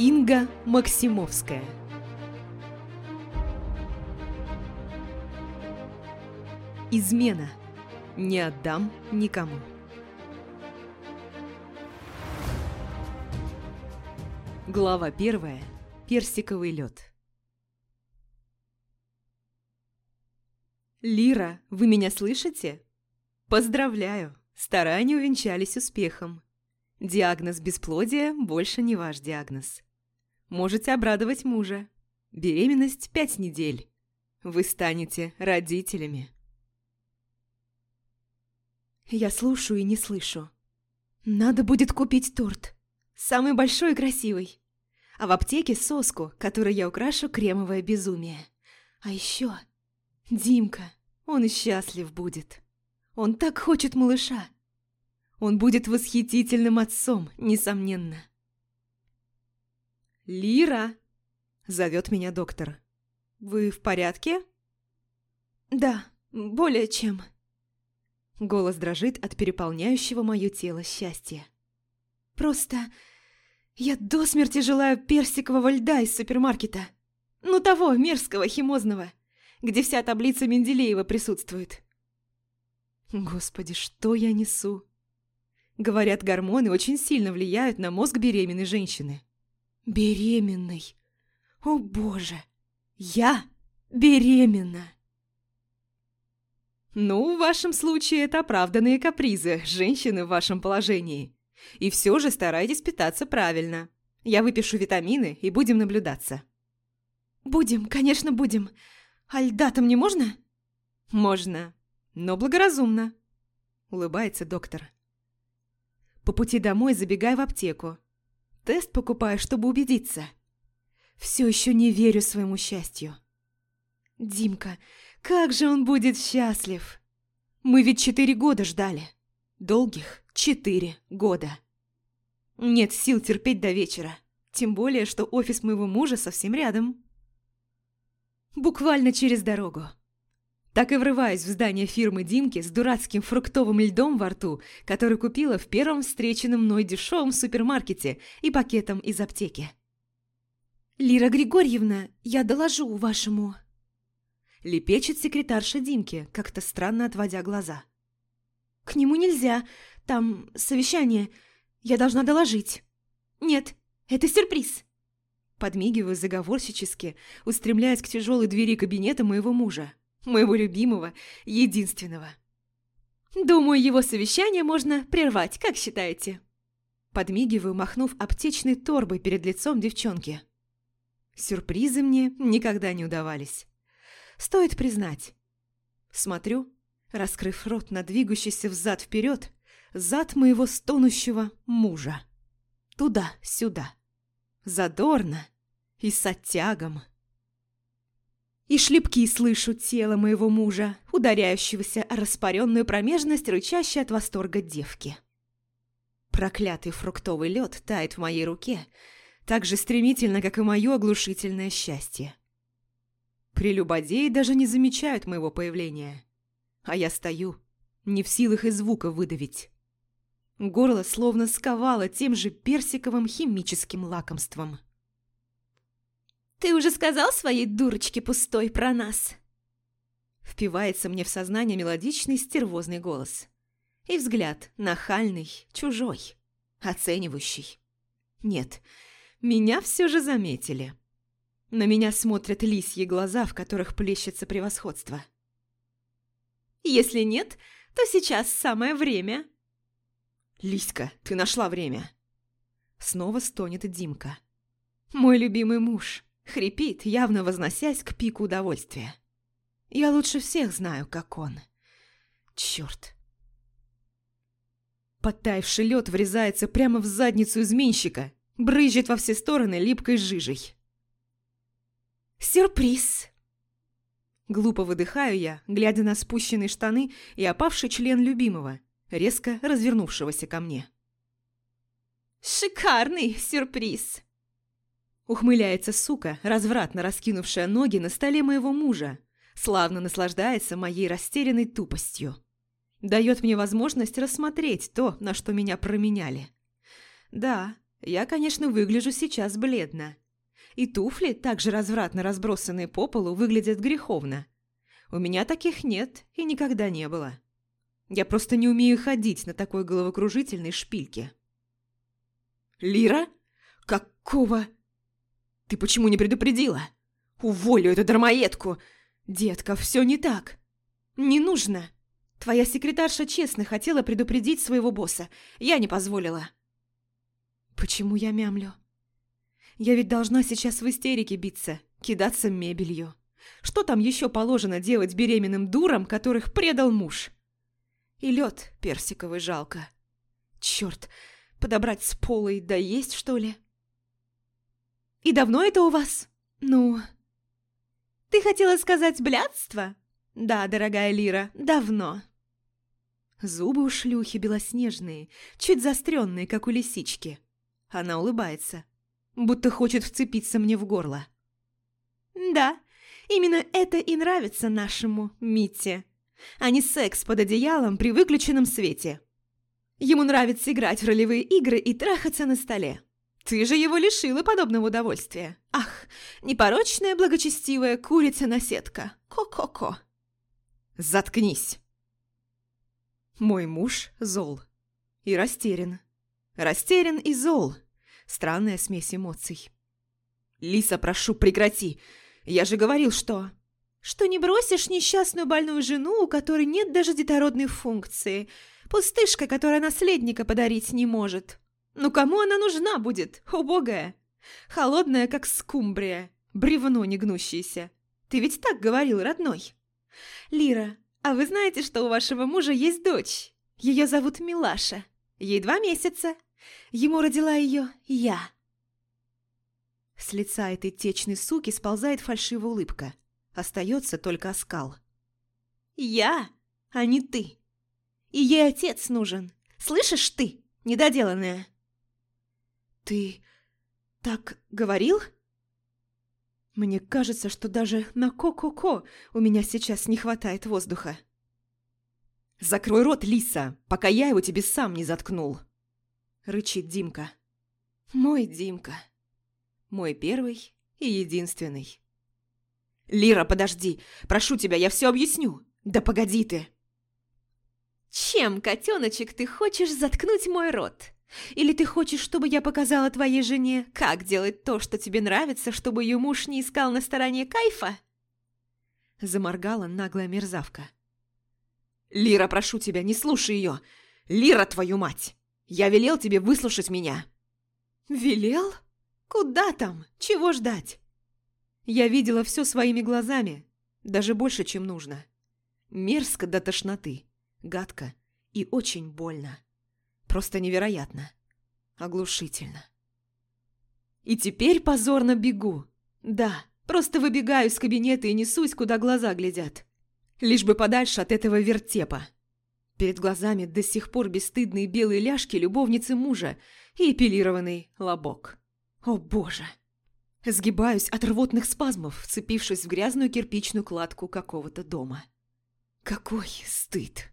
Инга Максимовская Измена. Не отдам никому. Глава первая. Персиковый лед. Лира, вы меня слышите? Поздравляю, старания увенчались успехом. Диагноз бесплодия больше не ваш диагноз. Можете обрадовать мужа. Беременность пять недель. Вы станете родителями. Я слушаю и не слышу. Надо будет купить торт. Самый большой и красивый. А в аптеке соску, которой я украшу кремовое безумие. А еще Димка, он счастлив будет. Он так хочет малыша. Он будет восхитительным отцом, несомненно. «Лира!» – зовет меня доктор. «Вы в порядке?» «Да, более чем». Голос дрожит от переполняющего мое тело счастья. «Просто я до смерти желаю персикового льда из супермаркета. Ну того, мерзкого, химозного, где вся таблица Менделеева присутствует». Господи, что я несу? Говорят, гормоны очень сильно влияют на мозг беременной женщины. Беременной. О боже, я беременна. Ну, в вашем случае это оправданные капризы женщины в вашем положении. И все же старайтесь питаться правильно. Я выпишу витамины и будем наблюдаться. Будем, конечно, будем. А льда-то мне можно? Можно но благоразумно», – улыбается доктор. По пути домой забегай в аптеку. Тест покупаю, чтобы убедиться. Все еще не верю своему счастью. Димка, как же он будет счастлив! Мы ведь четыре года ждали. Долгих четыре года. Нет сил терпеть до вечера. Тем более, что офис моего мужа совсем рядом. Буквально через дорогу. Так и врываюсь в здание фирмы Димки с дурацким фруктовым льдом во рту, который купила в первом встреченном мной дешевом супермаркете и пакетом из аптеки. «Лира Григорьевна, я доложу вашему...» Лепечет секретарша Димки, как-то странно отводя глаза. «К нему нельзя, там совещание, я должна доложить». «Нет, это сюрприз!» Подмигиваю заговорщически, устремляясь к тяжелой двери кабинета моего мужа моего любимого, единственного. Думаю, его совещание можно прервать, как считаете?» Подмигиваю, махнув аптечной торбой перед лицом девчонки. Сюрпризы мне никогда не удавались. Стоит признать. Смотрю, раскрыв рот на двигающийся взад-вперед, зад моего стонущего мужа. Туда-сюда. Задорно и с оттягом и шлепки слышу тело моего мужа, ударяющегося о распаренную промежность, рычащей от восторга девки. Проклятый фруктовый лед тает в моей руке, так же стремительно, как и мое оглушительное счастье. Прелюбодеи даже не замечают моего появления. А я стою, не в силах и звука выдавить. Горло словно сковало тем же персиковым химическим лакомством. «Ты уже сказал своей дурочке пустой про нас?» Впивается мне в сознание мелодичный стервозный голос. И взгляд нахальный, чужой, оценивающий. Нет, меня все же заметили. На меня смотрят лисьи глаза, в которых плещется превосходство. Если нет, то сейчас самое время. Лиська, ты нашла время. Снова стонет Димка. Мой любимый муж. Хрипит, явно возносясь к пику удовольствия. Я лучше всех знаю, как он. Черт. Подтаявший лед врезается прямо в задницу изменщика, брызжет во все стороны липкой жижей. «Сюрприз!» Глупо выдыхаю я, глядя на спущенные штаны и опавший член любимого, резко развернувшегося ко мне. «Шикарный сюрприз!» Ухмыляется сука, развратно раскинувшая ноги на столе моего мужа, славно наслаждается моей растерянной тупостью. Дает мне возможность рассмотреть то, на что меня променяли. Да, Я, конечно, выгляжу сейчас бледно. И туфли, также развратно разбросанные по полу, выглядят греховно. У меня таких нет и никогда не было. Я просто не умею ходить на такой головокружительной шпильке. «Лира? Какого? Ты почему не предупредила? Уволю эту дармоедку! Детка, все не так. Не нужно. Твоя секретарша честно хотела предупредить своего босса. Я не позволила». «Почему я мямлю?» Я ведь должна сейчас в истерике биться, кидаться мебелью. Что там еще положено делать беременным дурам, которых предал муж? И лед персиковый жалко. Черт, подобрать с пола и доесть, что ли? И давно это у вас? Ну... Ты хотела сказать блядство? Да, дорогая Лира, давно. Зубы у шлюхи белоснежные, чуть заостренные, как у лисички. Она улыбается будто хочет вцепиться мне в горло. «Да, именно это и нравится нашему Мите, а не секс под одеялом при выключенном свете. Ему нравится играть в ролевые игры и трахаться на столе. Ты же его лишила подобного удовольствия. Ах, непорочная благочестивая курица-наседка. Ко-ко-ко». «Заткнись!» Мой муж зол и растерян. Растерян и зол – Странная смесь эмоций. «Лиса, прошу, прекрати! Я же говорил, что...» «Что не бросишь несчастную больную жену, у которой нет даже детородной функции. Пустышка, которая наследника подарить не может. Ну кому она нужна будет, убогая? Холодная, как скумбрия, бревно негнущееся. Ты ведь так говорил, родной?» «Лира, а вы знаете, что у вашего мужа есть дочь? Ее зовут Милаша. Ей два месяца. Ему родила ее я. С лица этой течной суки сползает фальшивая улыбка. Остается только оскал. Я, а не ты. И ей отец нужен. Слышишь ты, недоделанная? Ты так говорил? Мне кажется, что даже на ко-ко-ко у меня сейчас не хватает воздуха. «Закрой рот, Лиса, пока я его тебе сам не заткнул!» рычит Димка. Мой Димка. Мой первый и единственный. «Лира, подожди! Прошу тебя, я все объясню! Да погоди ты!» «Чем, котеночек, ты хочешь заткнуть мой рот? Или ты хочешь, чтобы я показала твоей жене, как делать то, что тебе нравится, чтобы ее муж не искал на стороне кайфа?» Заморгала наглая мерзавка. «Лира, прошу тебя, не слушай ее! Лира, твою мать!» Я велел тебе выслушать меня!» «Велел? Куда там? Чего ждать?» Я видела все своими глазами, даже больше, чем нужно. Мерзко до тошноты, гадко и очень больно. Просто невероятно. Оглушительно. И теперь позорно бегу. Да, просто выбегаю из кабинета и несусь, куда глаза глядят. Лишь бы подальше от этого вертепа. Перед глазами до сих пор бесстыдные белые ляжки любовницы мужа и эпилированный лобок. О боже! Сгибаюсь от рвотных спазмов, вцепившись в грязную кирпичную кладку какого-то дома. Какой стыд!